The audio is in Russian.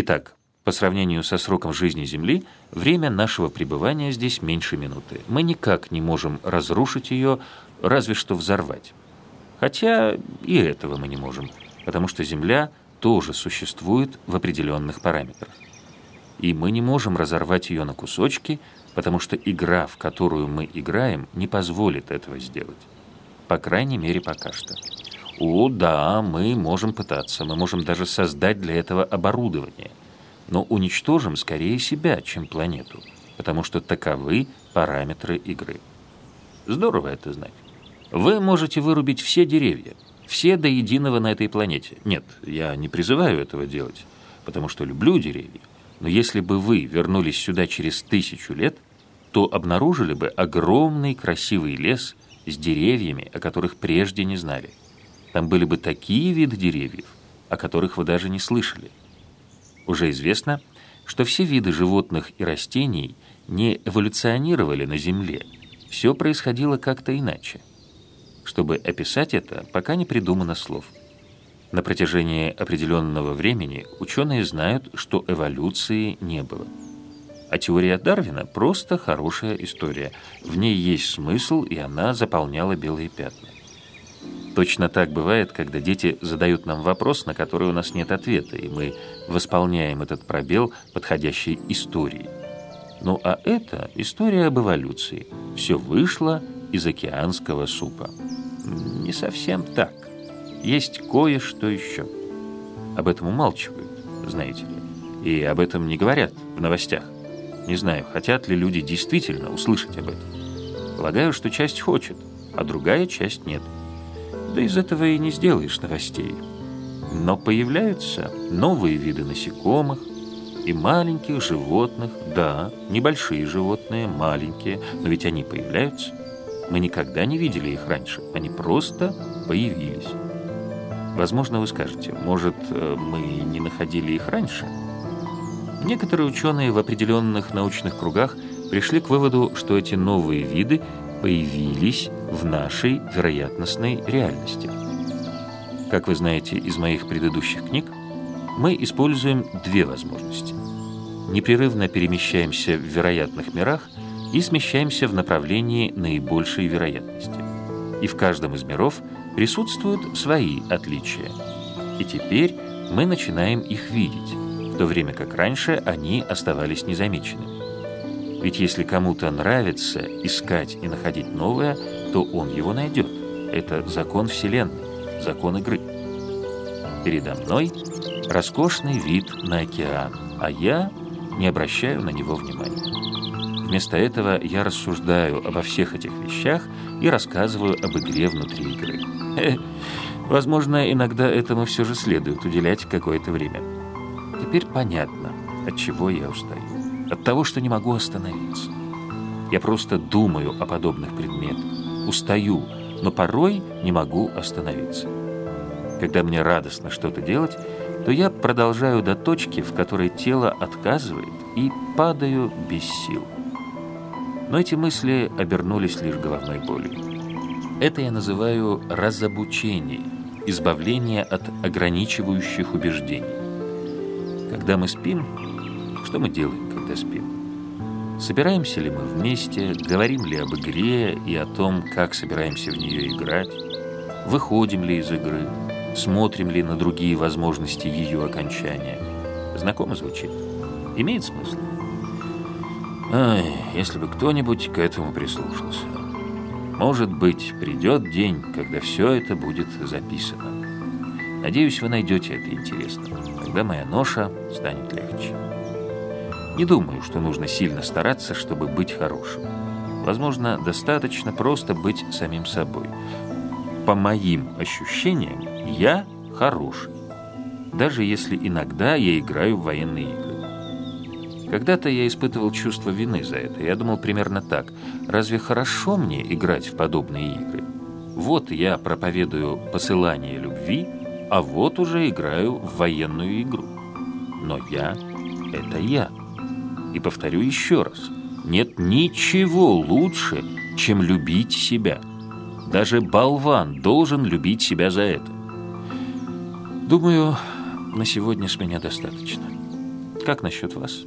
Итак, по сравнению со сроком жизни Земли, время нашего пребывания здесь меньше минуты. Мы никак не можем разрушить ее, разве что взорвать. Хотя и этого мы не можем, потому что Земля тоже существует в определенных параметрах. И мы не можем разорвать ее на кусочки, потому что игра, в которую мы играем, не позволит этого сделать. По крайней мере, пока что. О, да, мы можем пытаться, мы можем даже создать для этого оборудование, но уничтожим скорее себя, чем планету, потому что таковы параметры игры. Здорово это знать. Вы можете вырубить все деревья, все до единого на этой планете. Нет, я не призываю этого делать, потому что люблю деревья. Но если бы вы вернулись сюда через тысячу лет, то обнаружили бы огромный красивый лес с деревьями, о которых прежде не знали. Там были бы такие виды деревьев, о которых вы даже не слышали. Уже известно, что все виды животных и растений не эволюционировали на Земле. Все происходило как-то иначе. Чтобы описать это, пока не придумано слов. На протяжении определенного времени ученые знают, что эволюции не было. А теория Дарвина – просто хорошая история. В ней есть смысл, и она заполняла белые пятна. Точно так бывает, когда дети задают нам вопрос, на который у нас нет ответа, и мы восполняем этот пробел подходящей историей. Ну а это история об эволюции. Все вышло из океанского супа. Не совсем так. Есть кое-что еще. Об этом умалчивают, знаете ли. И об этом не говорят в новостях. Не знаю, хотят ли люди действительно услышать об этом. Полагаю, что часть хочет, а другая часть нет. Да из этого и не сделаешь новостей. Но появляются новые виды насекомых и маленьких животных. Да, небольшие животные, маленькие, но ведь они появляются. Мы никогда не видели их раньше, они просто появились. Возможно, вы скажете, может, э, мы не находили их раньше? Некоторые ученые в определенных научных кругах пришли к выводу, что эти новые виды появились в нашей вероятностной реальности. Как вы знаете из моих предыдущих книг, мы используем две возможности. Непрерывно перемещаемся в вероятных мирах – и смещаемся в направлении наибольшей вероятности. И в каждом из миров присутствуют свои отличия. И теперь мы начинаем их видеть, в то время как раньше они оставались незамеченными. Ведь если кому-то нравится искать и находить новое, то он его найдет. Это закон Вселенной, закон игры. Передо мной роскошный вид на океан, а я не обращаю на него внимания. Вместо этого я рассуждаю обо всех этих вещах и рассказываю об игре внутри игры. Возможно, иногда этому все же следует уделять какое-то время. Теперь понятно, от чего я устаю. От того, что не могу остановиться. Я просто думаю о подобных предметах, устаю, но порой не могу остановиться. Когда мне радостно что-то делать, то я продолжаю до точки, в которой тело отказывает, и падаю без сил. Но эти мысли обернулись лишь головной болью. Это я называю разобучение, избавление от ограничивающих убеждений. Когда мы спим, что мы делаем, когда спим? Собираемся ли мы вместе, говорим ли об игре и о том, как собираемся в нее играть? Выходим ли из игры? Смотрим ли на другие возможности ее окончания? Знакомо звучит? Имеет смысл? Ай, если бы кто-нибудь к этому прислушался. Может быть, придет день, когда все это будет записано. Надеюсь, вы найдете это интересным. Тогда моя ноша станет легче. Не думаю, что нужно сильно стараться, чтобы быть хорошим. Возможно, достаточно просто быть самим собой. По моим ощущениям, я хороший. Даже если иногда я играю в военные игры. Когда-то я испытывал чувство вины за это. Я думал примерно так. Разве хорошо мне играть в подобные игры? Вот я проповедую посылание любви, а вот уже играю в военную игру. Но я — это я. И повторю еще раз. Нет ничего лучше, чем любить себя. Даже болван должен любить себя за это. Думаю, на сегодня с меня достаточно. Как насчет вас?